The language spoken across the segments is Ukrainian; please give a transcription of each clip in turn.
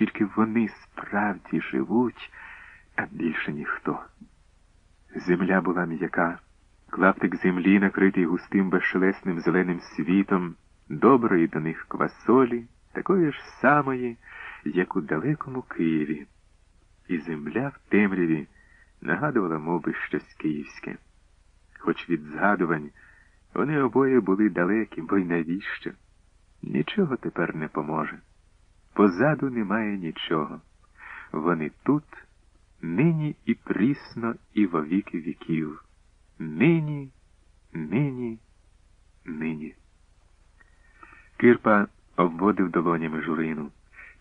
тільки вони справді живуть, а більше ніхто. Земля була м'яка, клаптик землі, накритий густим безшелесним зеленим світом, доброї до них квасолі, такої ж самої, як у далекому Києві. І земля в темряві нагадувала мов би, щось київське. Хоч від згадувань вони обоє були далекі, бо й навіщо? Нічого тепер не поможе. Позаду немає нічого. Вони тут, нині і прісно, і во віки віків. Нині, нині, нині. Кирпа обводив долонями журину.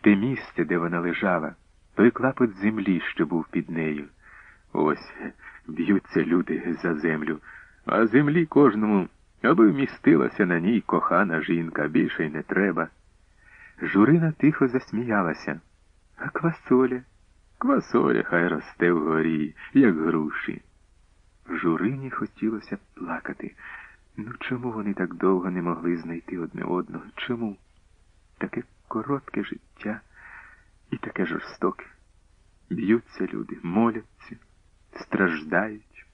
Те місце, де вона лежала, той клапот землі, що був під нею. Ось б'ються люди за землю, а землі кожному, аби вмістилася на ній кохана жінка, більше й не треба. Журина тихо засміялася. А квасоля? Квасоля хай росте вгорі, як груші. Журині хотілося плакати. Ну чому вони так довго не могли знайти одне одного? Чому? Таке коротке життя і таке жорстоке. Б'ються люди, моляться, страждають.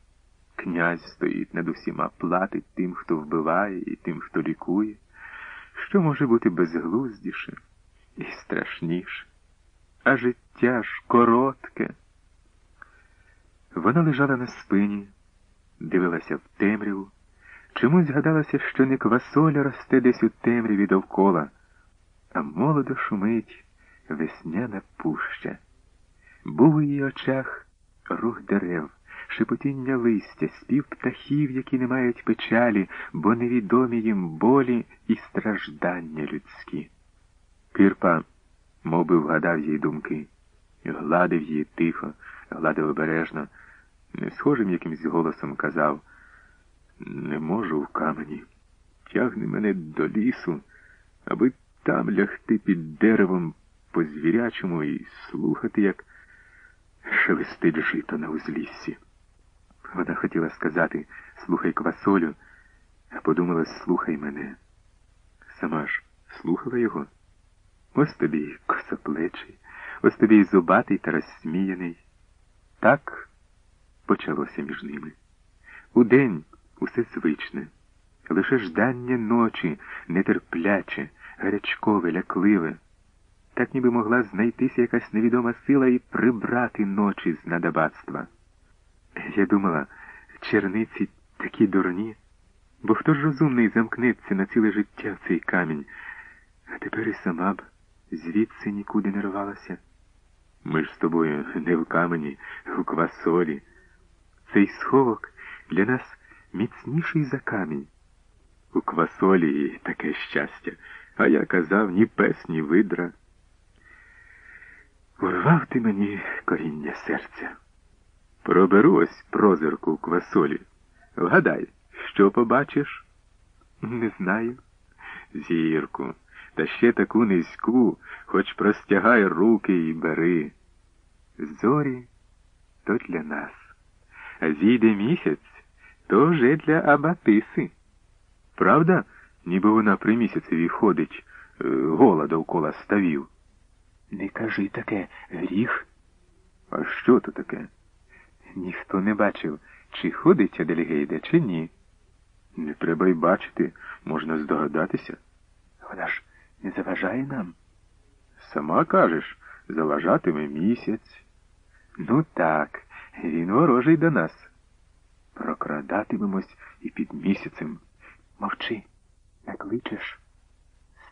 Князь стоїть над усіма, платить тим, хто вбиває, і тим, хто лікує. Що може бути безглуздіше і страшніше? А життя ж коротке. Вона лежала на спині, дивилася в темряву. Чомусь згадалося, що не квасоля росте десь у темряві довкола, а молодо шумить весняна пуща. Був у її очах рух дерев, шепотіння листя, спів птахів, які не мають печалі, бо невідомі їм болі і страждання людські. Кирпа мов би, вгадав її думки, гладив її тихо, гладив обережно, не схожим якимсь голосом казав не можу в камені. Тягни мене до лісу, аби там лягти під деревом по звірячому і слухати, як шелестить жито на узліссі. Вона хотіла сказати слухай квасолю, а подумала слухай мене. Сама ж слухала його. Ось тобі косоплечий, ось тобі зубатий та розсміяний. Так почалося між ними. Удень усе звичне, лише ждання ночі нетерпляче, гарячкове, лякливе. Так ніби могла знайтися якась невідома сила і прибрати ночі з надабатства. Я думала, черниці такі дурні, бо хто ж розумний замкнеться на ціле життя в цей камінь, а тепер і сама б звідси нікуди не рвалася. Ми ж з тобою не в камені, у квасолі. Цей сховок для нас міцніший за камінь. У квасолі таке щастя, а я казав ні пес, ні видра. Урвав ти мені коріння серця. Проберу ось прозирку квасолі. Вгадай, що побачиш? Не знаю. Зірку, та ще таку низьку, хоч простягай руки і бери. Зорі то для нас, а зійде місяць то вже для Абатиси. Правда, ніби вона при місяцеві ходить е, гола довкола ставів. Не кажи таке, гріх. А що то таке? Ніхто не бачив, чи ходить Адельгейда, чи ні. Не треба й бачити, можна здогадатися. Вона ж не заважає нам. Сама кажеш, заважатиме місяць. Ну так, він ворожий до нас. Прокрадатимемось і під місяцем. Мовчи, накличеш.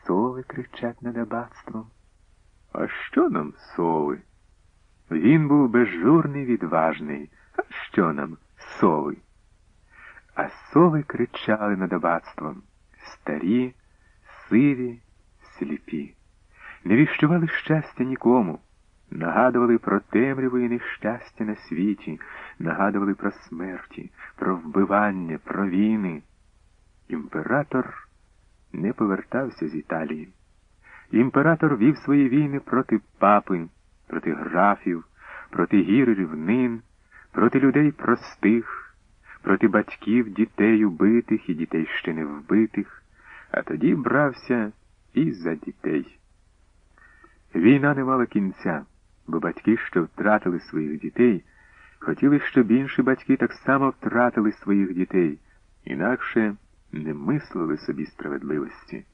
Сови кричать над аббатством. А що нам сови? Він був безжурний, відважний. А що нам сови? А сови кричали над аббатством. Старі, сиві, сліпі. Не віщували щастя нікому. Нагадували про темряву і нещастя на світі, нагадували про смерті, про вбивання, про війни. Імператор не повертався з Італії. Імператор вів свої війни проти папи, проти графів, проти гір і рівнин, проти людей простих, проти батьків, дітей убитих і дітей ще не вбитих, а тоді брався і за дітей. Війна не мала кінця, бо батьки, що втратили своїх дітей, хотіли, щоб інші батьки так само втратили своїх дітей, інакше не мислили собі справедливості.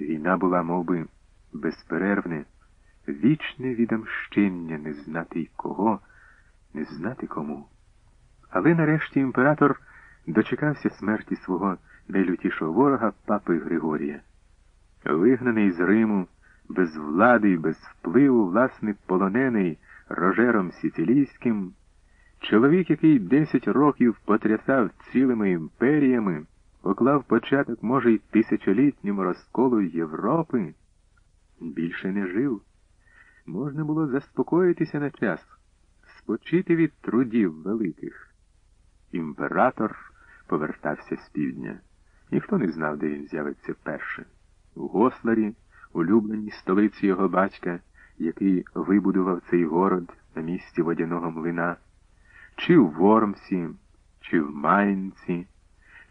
Війна була, мов би, безперервне, вічне відомщення не знати й кого, не знати кому. Але нарешті імператор дочекався смерті свого найлютішого ворога папи Григорія. Вигнаний з Риму, без влади і без впливу, власне, полонений рожером Сіцилійським, чоловік, який десять років потрясав цілими імперіями, поклав початок, може, й тисячолітньому розколу Європи, більше не жив. Можна було заспокоїтися на час, спочити від трудів великих. Імператор повертався з півдня. Ніхто не знав, де він з'явиться перше. У Госларі, улюбленій столиці його батька, який вибудував цей город на місці водяного млина, чи в Вормсі, чи в Майнці,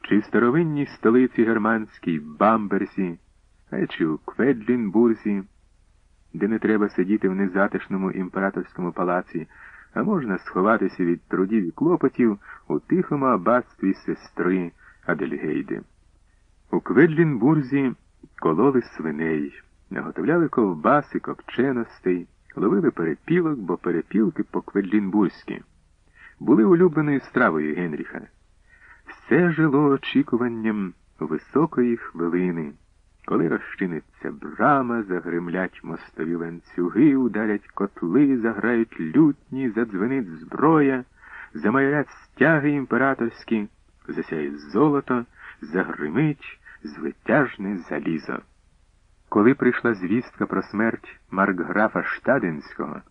чи в старовинній столиці германській Бамберсі, а чи у Кведлінбурзі, де не треба сидіти в незатишному імператорському палаці, а можна сховатися від трудів і клопотів у тихому аббатстві сестри Адельгейди. У Кведлінбурзі кололи свиней, наготовляли ковбаси, копченостей, ловили перепілок, бо перепілки по кведлінбурзьки були улюбленою стравою Генріха. Все жило очікуванням високої хвилини, коли розчиниться брама, загримлять мостові ланцюги, ударять котли, заграють лютні, задзвенить зброя, замаялять стяги імператорські, засяє золото, загримить звитяжне залізо. Коли прийшла звістка про смерть маркграфа Штадинського,